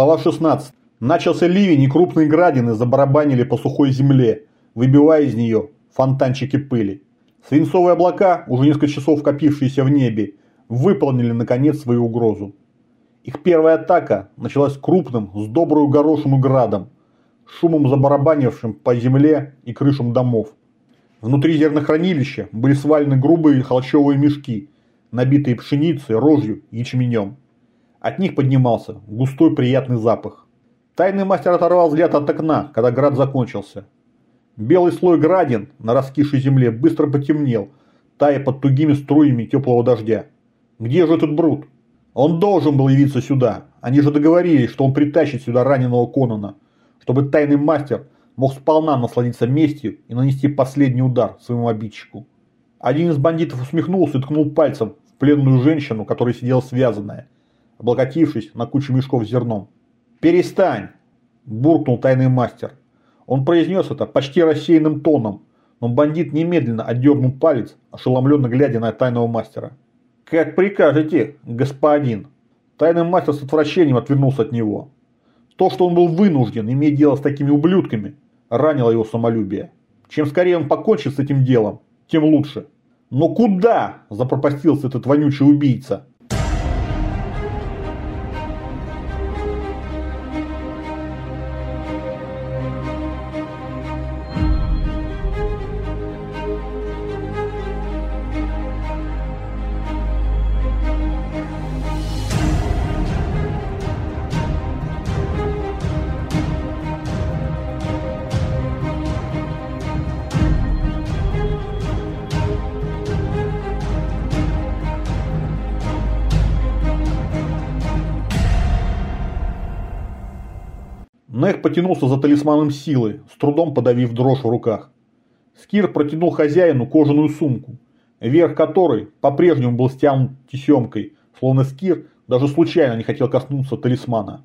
Глава 16. Начался ливень, и крупные градины забарабанили по сухой земле, выбивая из нее фонтанчики пыли. Свинцовые облака, уже несколько часов копившиеся в небе, выполнили наконец свою угрозу. Их первая атака началась крупным, с добрую горошину градом, шумом забарабанившим по земле и крышам домов. Внутри зернохранилища были свалены грубые холщовые мешки, набитые пшеницей, рожью и ячменем. От них поднимался густой приятный запах. Тайный мастер оторвал взгляд от окна, когда град закончился. Белый слой градин на раскисшей земле быстро потемнел, тая под тугими струями теплого дождя. Где же этот Брут? Он должен был явиться сюда. Они же договорились, что он притащит сюда раненого Конона, чтобы тайный мастер мог сполна насладиться местью и нанести последний удар своему обидчику. Один из бандитов усмехнулся и ткнул пальцем в пленную женщину, которая сидела связанная, облокотившись на кучу мешков с зерном. «Перестань!» – буркнул тайный мастер. Он произнес это почти рассеянным тоном, но бандит немедленно отдернул палец, ошеломленно глядя на тайного мастера. «Как прикажете, господин!» Тайный мастер с отвращением отвернулся от него. То, что он был вынужден иметь дело с такими ублюдками, ранило его самолюбие. Чем скорее он покончит с этим делом, тем лучше. Но куда запропастился этот вонючий убийца? Нех потянулся за талисманом силы, с трудом подавив дрожь в руках. Скир протянул хозяину кожаную сумку, верх которой по-прежнему был стянут тесемкой, словно Скир даже случайно не хотел коснуться талисмана.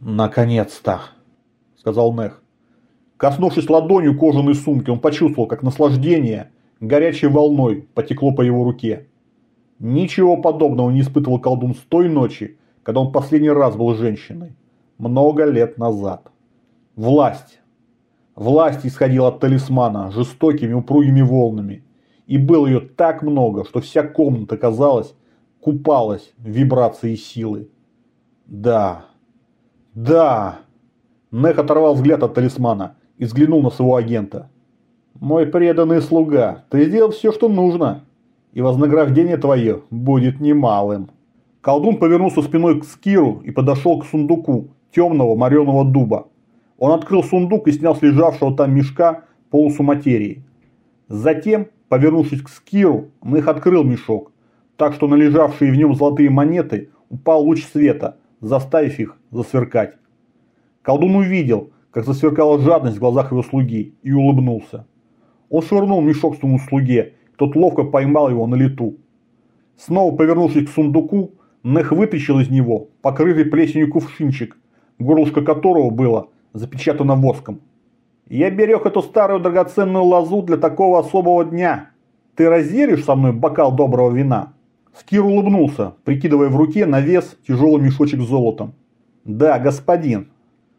«Наконец-то!» – сказал Нех. Коснувшись ладонью кожаной сумки, он почувствовал, как наслаждение горячей волной потекло по его руке. Ничего подобного не испытывал колдун с той ночи, когда он последний раз был женщиной много лет назад. Власть. Власть исходила от талисмана жестокими упругими волнами. И было ее так много, что вся комната, казалось, купалась в вибрации силы. Да. Да. Нех оторвал взгляд от талисмана и взглянул на своего агента. «Мой преданный слуга, ты сделал все, что нужно, и вознаграждение твое будет немалым». Колдун повернулся спиной к Скиру и подошел к сундуку, темного мореного дуба. Он открыл сундук и снял с лежавшего там мешка полосу материи. Затем, повернувшись к Скиру, он их открыл мешок, так что на лежавшие в нем золотые монеты упал луч света, заставив их засверкать. Колдун увидел, как засверкала жадность в глазах его слуги, и улыбнулся. Он швырнул мешок своему слуге, тот ловко поймал его на лету. Снова повернувшись к сундуку, Нех вытащил из него покрытый плесенью кувшинчик горлышко которого было запечатано воском. «Я берег эту старую драгоценную лозу для такого особого дня. Ты разъеришь со мной бокал доброго вина?» Скир улыбнулся, прикидывая в руке на вес тяжелый мешочек с золотом. «Да, господин».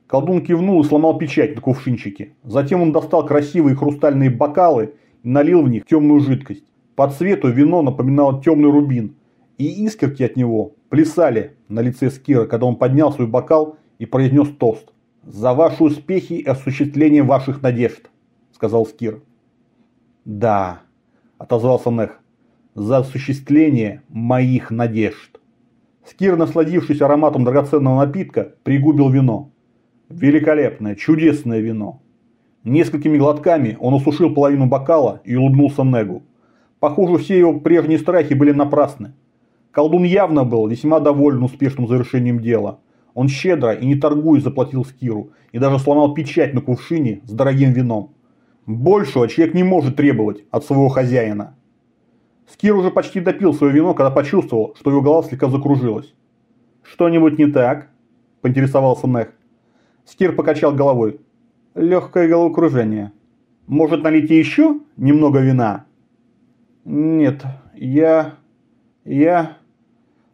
Колдун кивнул и сломал печать на кувшинчике. Затем он достал красивые хрустальные бокалы и налил в них темную жидкость. По цвету вино напоминало темный рубин, и искорки от него плясали на лице Скира, когда он поднял свой бокал и произнес тост. «За ваши успехи и осуществление ваших надежд», – сказал Скир. «Да», – отозвался Нех, – «за осуществление моих надежд». Скир, насладившись ароматом драгоценного напитка, пригубил вино. Великолепное, чудесное вино. Несколькими глотками он осушил половину бокала и улыбнулся Негу. Похоже, все его прежние страхи были напрасны. Колдун явно был весьма доволен успешным завершением дела. Он щедро и не торгуя заплатил Скиру и даже сломал печать на кувшине с дорогим вином. Большего человек не может требовать от своего хозяина. Скир уже почти допил свое вино, когда почувствовал, что его голова слегка закружилась. «Что-нибудь не так?» – поинтересовался Нех. Скир покачал головой. «Легкое головокружение. Может налить еще немного вина?» «Нет, я... я...»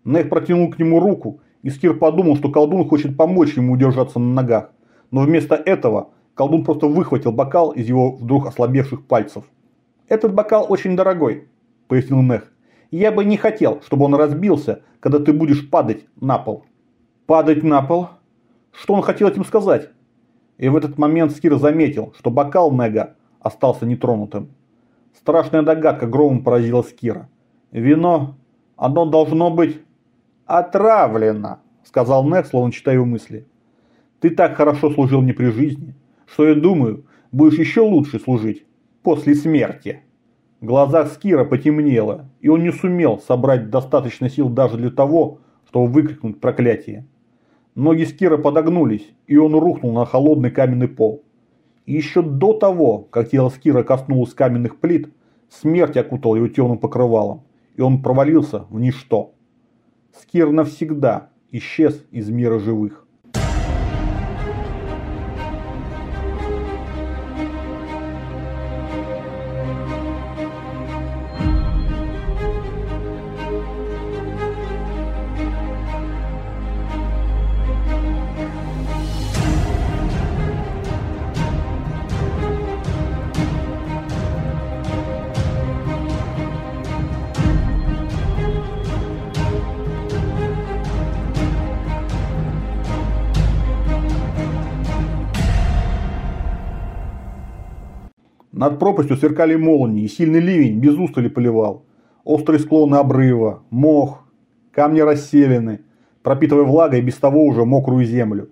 Нех протянул к нему руку Искир подумал, что колдун хочет помочь ему удержаться на ногах, но вместо этого колдун просто выхватил бокал из его вдруг ослабевших пальцев. «Этот бокал очень дорогой», – пояснил Нех. «Я бы не хотел, чтобы он разбился, когда ты будешь падать на пол». «Падать на пол?» Что он хотел этим сказать? И в этот момент Скир заметил, что бокал Нега остался нетронутым. Страшная догадка громом поразила Скира. Вино, оно должно быть отравлено, сказал Нег, словно читая его мысли. Ты так хорошо служил мне при жизни, что я думаю, будешь еще лучше служить после смерти. В глазах Скира потемнело, и он не сумел собрать достаточно сил даже для того, чтобы выкрикнуть проклятие. Ноги Скира подогнулись, и он рухнул на холодный каменный пол. И еще до того, как тело Скира коснулось каменных плит, смерть окутала его темным покрывалом, и он провалился в ничто. Скир навсегда исчез из мира живых. Над пропастью сверкали молнии, сильный ливень без устали поливал. Острые склоны обрыва, мох, камни расселены, пропитывая влагой без того уже мокрую землю.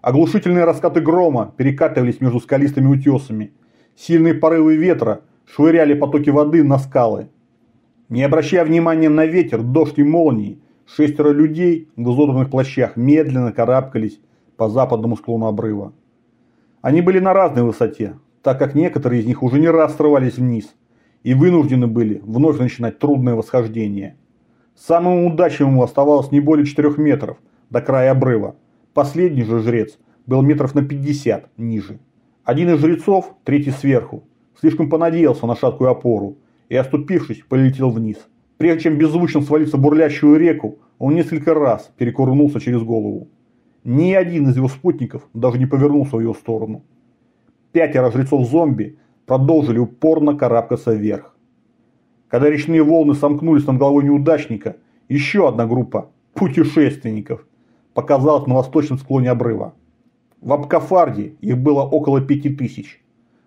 Оглушительные раскаты грома перекатывались между скалистыми утесами. Сильные порывы ветра швыряли потоки воды на скалы. Не обращая внимания на ветер, дождь и молнии, шестеро людей в изодранных плащах медленно карабкались по западному склону обрыва. Они были на разной высоте, так как некоторые из них уже не раз срывались вниз и вынуждены были вновь начинать трудное восхождение. Самому удачливому оставалось не более 4 метров до края обрыва. Последний же жрец был метров на 50 ниже. Один из жрецов, третий сверху, слишком понадеялся на шаткую опору и, оступившись, полетел вниз. Прежде чем беззвучно свалиться в бурлящую реку, он несколько раз перекурнулся через голову. Ни один из его спутников даже не повернулся в его сторону пятеро жрецов-зомби продолжили упорно карабкаться вверх. Когда речные волны сомкнулись над головой неудачника, еще одна группа путешественников показалась на восточном склоне обрыва. В Абкафарде их было около пяти тысяч,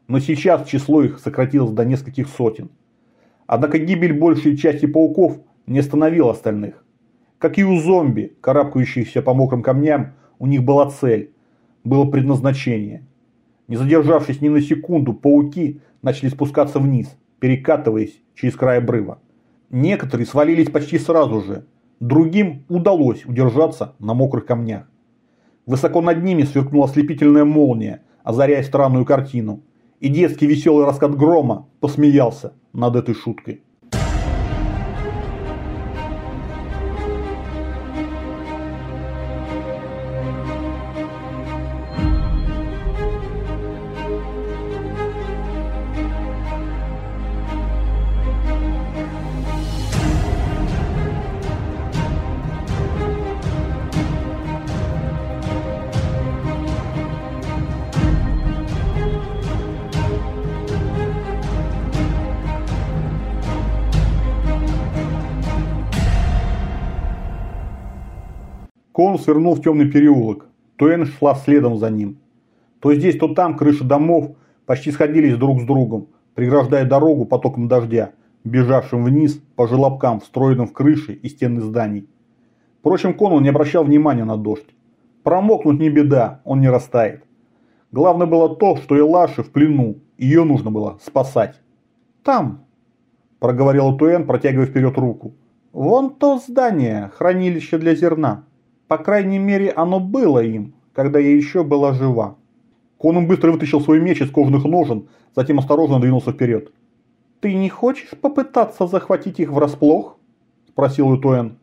но сейчас число их сократилось до нескольких сотен. Однако гибель большей части пауков не остановила остальных. Как и у зомби, карабкающихся по мокрым камням, у них была цель, было предназначение – не задержавшись ни на секунду, пауки начали спускаться вниз, перекатываясь через край обрыва. Некоторые свалились почти сразу же, другим удалось удержаться на мокрых камнях. Высоко над ними сверкнула ослепительная молния, озаряя странную картину, и детский веселый раскат грома посмеялся над этой шуткой. Кон свернул в темный переулок. Туэн шла следом за ним. То здесь, то там крыши домов почти сходились друг с другом, преграждая дорогу потоком дождя, бежавшим вниз по желобкам, встроенным в крыши и стены зданий. Впрочем, Конан не обращал внимания на дождь. Промокнуть не беда, он не растает. Главное было то, что Элаши в плену, ее нужно было спасать. «Там», – проговорила Туэн, протягивая вперед руку. «Вон то здание, хранилище для зерна». По крайней мере, оно было им, когда я еще была жива. Конан быстро вытащил свой меч из кожаных ножен, затем осторожно двинулся вперед. «Ты не хочешь попытаться захватить их врасплох?» – спросил Утуэн.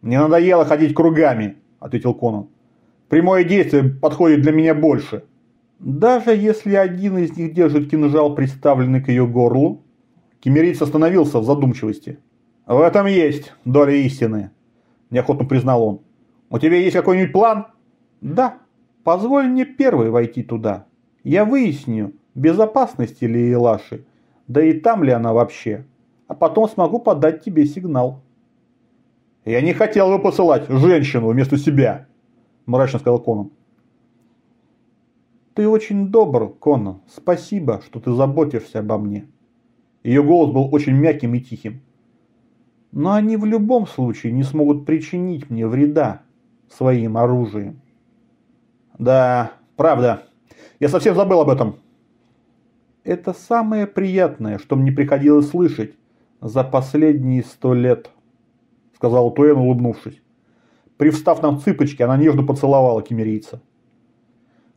«Мне надоело ходить кругами», – ответил Конан. «Прямое действие подходит для меня больше». «Даже если один из них держит кинжал, приставленный к ее горлу?» Кемерийц остановился в задумчивости. «В этом есть доля истины», – неохотно признал он. У тебя есть какой-нибудь план? Да. Позволь мне первой войти туда. Я выясню, безопасности ли Илаши, да и там ли она вообще. А потом смогу подать тебе сигнал. Я не хотел бы посылать женщину вместо себя, мрачно сказал Конан. Ты очень добр, Конан. Спасибо, что ты заботишься обо мне. Ее голос был очень мягким и тихим. Но они в любом случае не смогут причинить мне вреда своим оружием. Да, правда. Я совсем забыл об этом. Это самое приятное, что мне приходилось слышать за последние сто лет, сказал Туэн, улыбнувшись. Привстав на цыпочки, она нежно поцеловала кемерийца.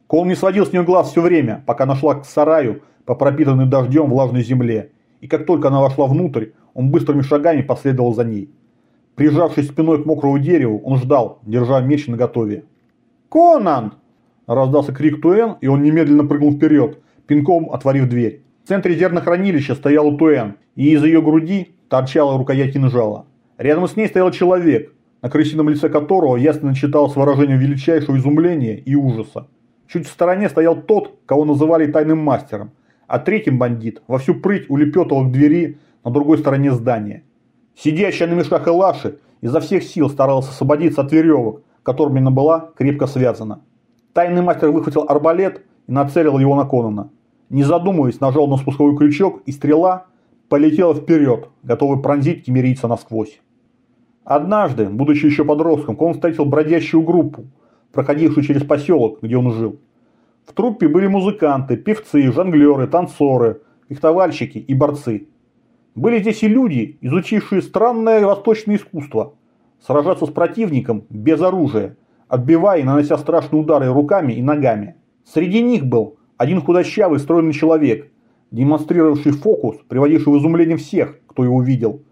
Кол не сводил с нее глаз все время, пока нашла к сараю по пропитанной дождем влажной земле, и как только она вошла внутрь, он быстрыми шагами последовал за ней. Прижавшись спиной к мокрому дереву, он ждал, держа меч наготове. «Конан!» Раздался крик Туэн, и он немедленно прыгнул вперед, пинком отворив дверь. В центре зернохранилища стоял Туэн, и из ее груди торчала рукоять кинжала. Рядом с ней стоял человек, на крысином лице которого ясно читалось выражение величайшего изумления и ужаса. Чуть в стороне стоял тот, кого называли тайным мастером, а третий бандит во всю прыть улепетывал к двери на другой стороне здания. Сидящая на мешках Элаши изо всех сил старалась освободиться от веревок, которыми она была крепко связана. Тайный мастер выхватил арбалет и нацелил его на Конана. Не задумываясь, нажал на спусковой крючок, и стрела полетела вперед, готовый пронзить кемерийца насквозь. Однажды, будучи еще подростком, он встретил бродящую группу, проходившую через поселок, где он жил. В труппе были музыканты, певцы, жонглеры, танцоры, фехтовальщики и борцы. Были здесь и люди, изучившие странное восточное искусство. Сражаться с противником без оружия, отбивая и нанося страшные удары руками и ногами. Среди них был один худощавый стройный человек, демонстрировавший фокус, приводивший в изумление всех, кто его видел.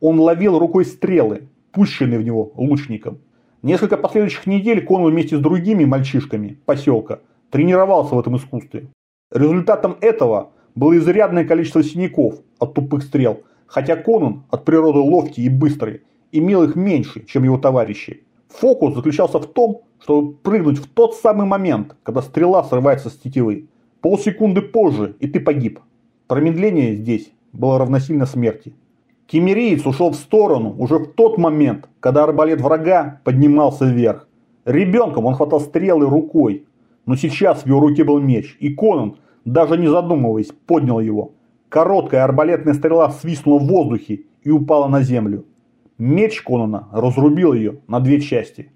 Он ловил рукой стрелы, пущенные в него лучником. Несколько последующих недель Конан вместе с другими мальчишками поселка тренировался в этом искусстве. Результатом этого было изрядное количество синяков от тупых стрел, хотя Конан от природы ловкий и быстрый, имел их меньше, чем его товарищи. Фокус заключался в том, чтобы прыгнуть в тот самый момент, когда стрела срывается с тетивы. Полсекунды позже, и ты погиб. Промедление здесь было равносильно смерти. Кемериец ушел в сторону уже в тот момент, когда арбалет врага поднимался вверх. Ребенком он хватал стрелы рукой, но сейчас в его руке был меч, и Конан, даже не задумываясь, поднял его. Короткая арбалетная стрела свистнула в воздухе и упала на землю. Меч Конана разрубил ее на две части.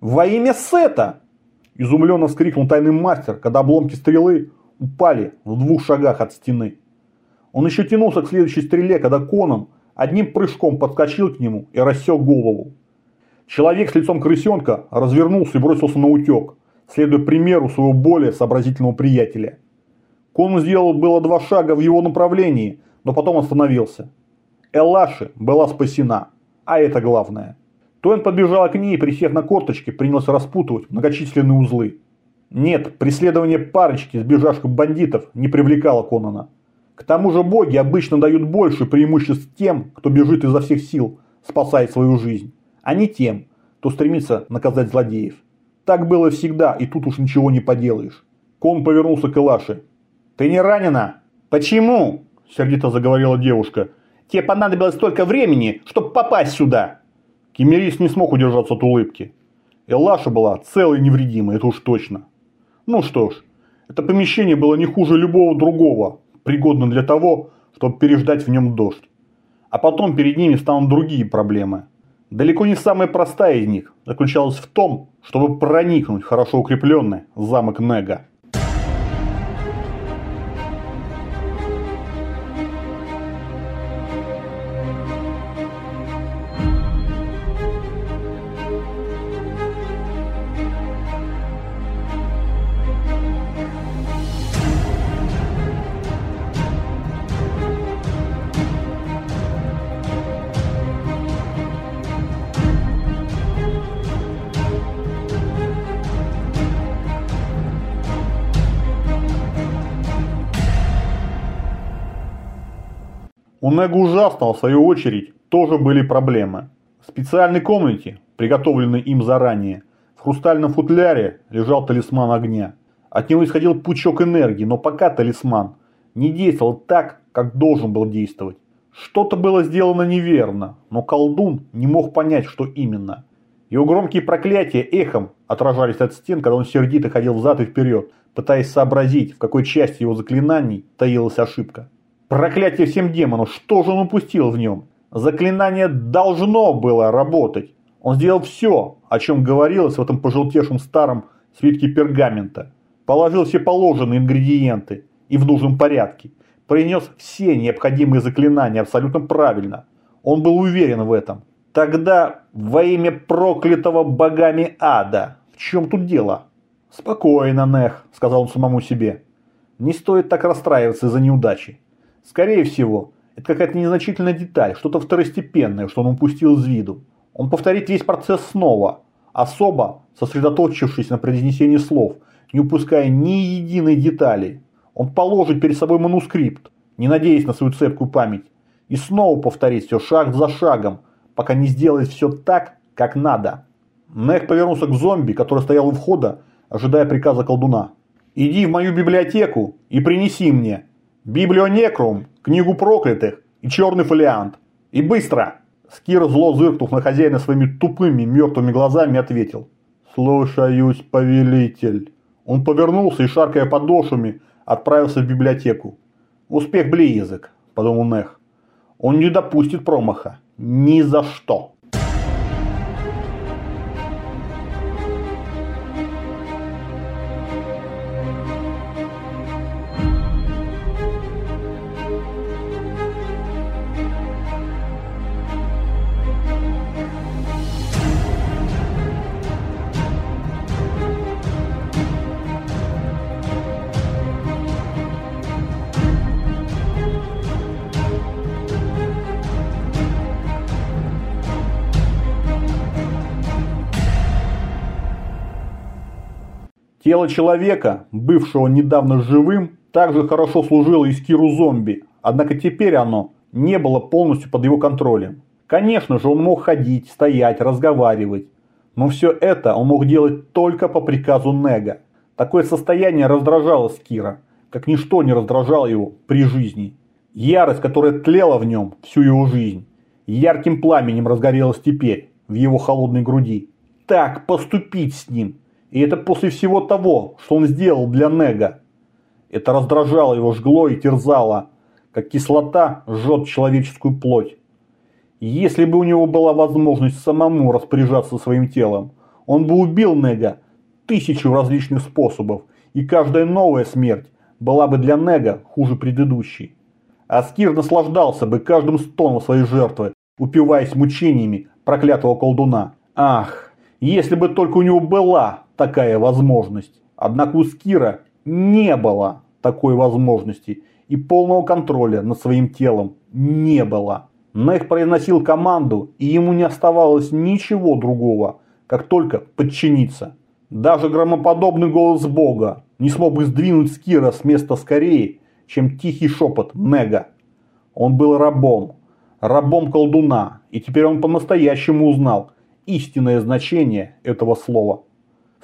«Во имя Сета!» Изумленно вскрикнул тайный мастер, когда обломки стрелы упали в двух шагах от стены. Он еще тянулся к следующей стреле, когда Конан одним прыжком подскочил к нему и рассек голову. Человек с лицом крысенка развернулся и бросился на утек, следуя примеру своего более сообразительного приятеля. Конан сделал было два шага в его направлении, но потом остановился. Элаши была спасена а это главное. Тоин подбежала к ней и, присев на корточки, принялся распутывать многочисленные узлы. Нет, преследование парочки сбежавших бандитов не привлекало Конана. К тому же боги обычно дают больше преимуществ тем, кто бежит изо всех сил, спасая свою жизнь, а не тем, кто стремится наказать злодеев. Так было всегда, и тут уж ничего не поделаешь. Кон повернулся к Элаше. «Ты не ранена?» «Почему?» – сердито заговорила девушка. Тебе понадобилось столько времени, чтобы попасть сюда. Кемерис не смог удержаться от улыбки. Элаша была целой и невредимой, это уж точно. Ну что ж, это помещение было не хуже любого другого, пригодно для того, чтобы переждать в нем дождь. А потом перед ними станут другие проблемы. Далеко не самая простая из них заключалась в том, чтобы проникнуть в хорошо укрепленный замок Нега. Ужасного, в свою очередь, тоже были проблемы. В специальной комнате, приготовленный им заранее. В хрустальном футляре лежал талисман огня. От него исходил пучок энергии, но пока талисман не действовал так, как должен был действовать. Что-то было сделано неверно, но колдун не мог понять, что именно. Его громкие проклятия эхом отражались от стен, когда он сердито ходил взад и вперед, пытаясь сообразить, в какой части его заклинаний таилась ошибка. Проклятие всем демонам, что же он упустил в нем? Заклинание должно было работать. Он сделал все, о чем говорилось в этом пожелтевшем старом свитке пергамента. Положил все положенные ингредиенты и в нужном порядке. Принес все необходимые заклинания абсолютно правильно. Он был уверен в этом. Тогда во имя проклятого богами ада, в чем тут дело? Спокойно, Нех, сказал он самому себе. Не стоит так расстраиваться из-за неудачи. Скорее всего, это какая-то незначительная деталь, что-то второстепенное, что он упустил из виду. Он повторит весь процесс снова, особо сосредоточившись на произнесении слов, не упуская ни единой детали. Он положит перед собой манускрипт, не надеясь на свою цепкую память, и снова повторит все шаг за шагом, пока не сделает все так, как надо. Нех повернулся к зомби, который стоял у входа, ожидая приказа колдуна. «Иди в мою библиотеку и принеси мне Библионекрум, книгу проклятых и черный фолиант. И быстро!» Скир, зло зыркнув на хозяина своими тупыми мертвыми глазами, ответил. «Слушаюсь, повелитель». Он повернулся и, шаркая подошвами, отправился в библиотеку. «Успех близок», – подумал Нех. «Он не допустит промаха. Ни за что». Тело человека, бывшего недавно живым, также хорошо служило Искиру зомби, однако теперь оно не было полностью под его контролем. Конечно же, он мог ходить, стоять, разговаривать, но все это он мог делать только по приказу Нега. Такое состояние раздражало Скира, как ничто не раздражало его при жизни. Ярость, которая тлела в нем всю его жизнь, ярким пламенем разгорелась теперь в его холодной груди. Так поступить с ним – и это после всего того, что он сделал для Нега. Это раздражало его, жгло и терзало, как кислота жжет человеческую плоть. Если бы у него была возможность самому распоряжаться своим телом, он бы убил Нега тысячу различных способов, и каждая новая смерть была бы для Нега хуже предыдущей. Аскир наслаждался бы каждым стоном своей жертвы, упиваясь мучениями проклятого колдуна. Ах, если бы только у него была такая возможность. Однако у Скира не было такой возможности и полного контроля над своим телом не было. Нех произносил команду, и ему не оставалось ничего другого, как только подчиниться. Даже громоподобный голос Бога не смог бы сдвинуть Скира с места скорее, чем тихий шепот Нега. Он был рабом, рабом колдуна, и теперь он по-настоящему узнал истинное значение этого слова.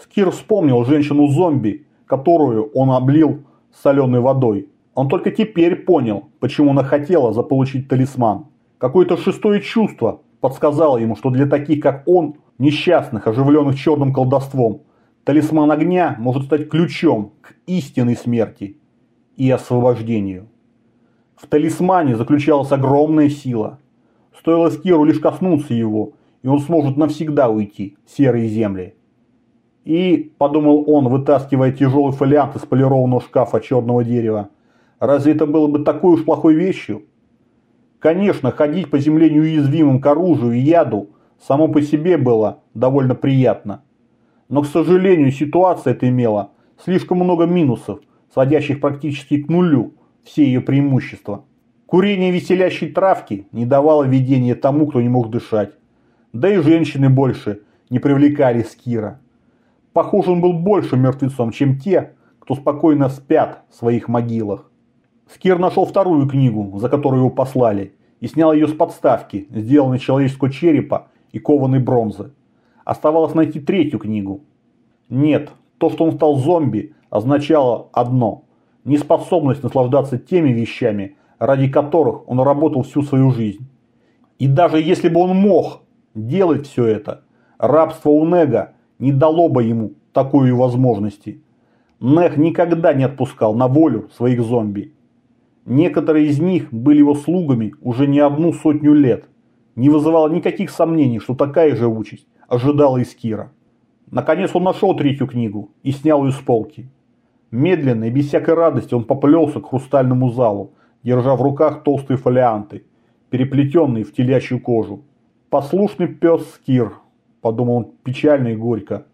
Скир вспомнил женщину-зомби, которую он облил соленой водой. Он только теперь понял, почему она хотела заполучить талисман. Какое-то шестое чувство подсказало ему, что для таких, как он, несчастных, оживленных черным колдовством, талисман огня может стать ключом к истинной смерти и освобождению. В талисмане заключалась огромная сила. Стоило Скиру лишь коснуться его, и он сможет навсегда уйти в серые земли. И, подумал он, вытаскивая тяжелый фолиант из полированного шкафа черного дерева, разве это было бы такой уж плохой вещью? Конечно, ходить по земле неуязвимым к оружию и яду само по себе было довольно приятно. Но, к сожалению, ситуация эта имела слишком много минусов, сводящих практически к нулю все ее преимущества. Курение веселящей травки не давало видения тому, кто не мог дышать. Да и женщины больше не привлекали Скира. Похоже, он был больше мертвецом, чем те, кто спокойно спят в своих могилах. Скир нашел вторую книгу, за которую его послали, и снял ее с подставки, сделанной человеческого черепа и кованой бронзы. Оставалось найти третью книгу. Нет, то, что он стал зомби, означало одно – неспособность наслаждаться теми вещами, ради которых он работал всю свою жизнь. И даже если бы он мог делать все это, рабство у Нега не дало бы ему такой возможности. Нег никогда не отпускал на волю своих зомби. Некоторые из них были его слугами уже не одну сотню лет. Не вызывало никаких сомнений, что такая же участь ожидала Искира. Наконец он нашел третью книгу и снял ее с полки. Медленно и без всякой радости он поплелся к хрустальному залу, держа в руках толстые фолианты, переплетенные в телячью кожу. «Послушный пес Скир», – подумал он печально и горько.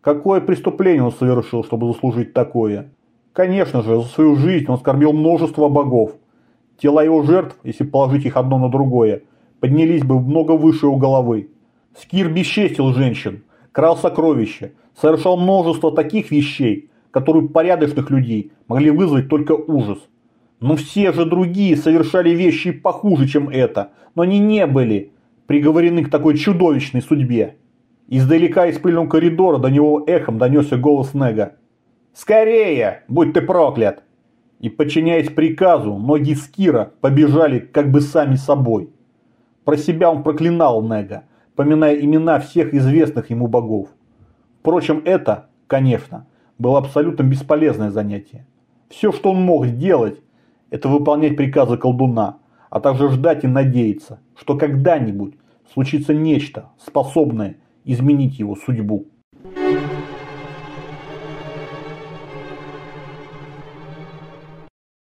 Какое преступление он совершил, чтобы заслужить такое? Конечно же, за свою жизнь он скорбил множество богов. Тела его жертв, если положить их одно на другое, поднялись бы много выше его головы. Скир бесчестил женщин, крал сокровища, совершал множество таких вещей, которые порядочных людей могли вызвать только ужас. Но все же другие совершали вещи похуже, чем это, но они не были приговорены к такой чудовищной судьбе. Издалека из пыльного коридора до него эхом донесся голос Нега. «Скорее! Будь ты проклят!» И, подчиняясь приказу, ноги Скира побежали как бы сами собой. Про себя он проклинал Нега, поминая имена всех известных ему богов. Впрочем, это, конечно, было абсолютно бесполезное занятие. Все, что он мог сделать, это выполнять приказы колдуна, а также ждать и надеяться, что когда-нибудь случится нечто, способное изменить его судьбу.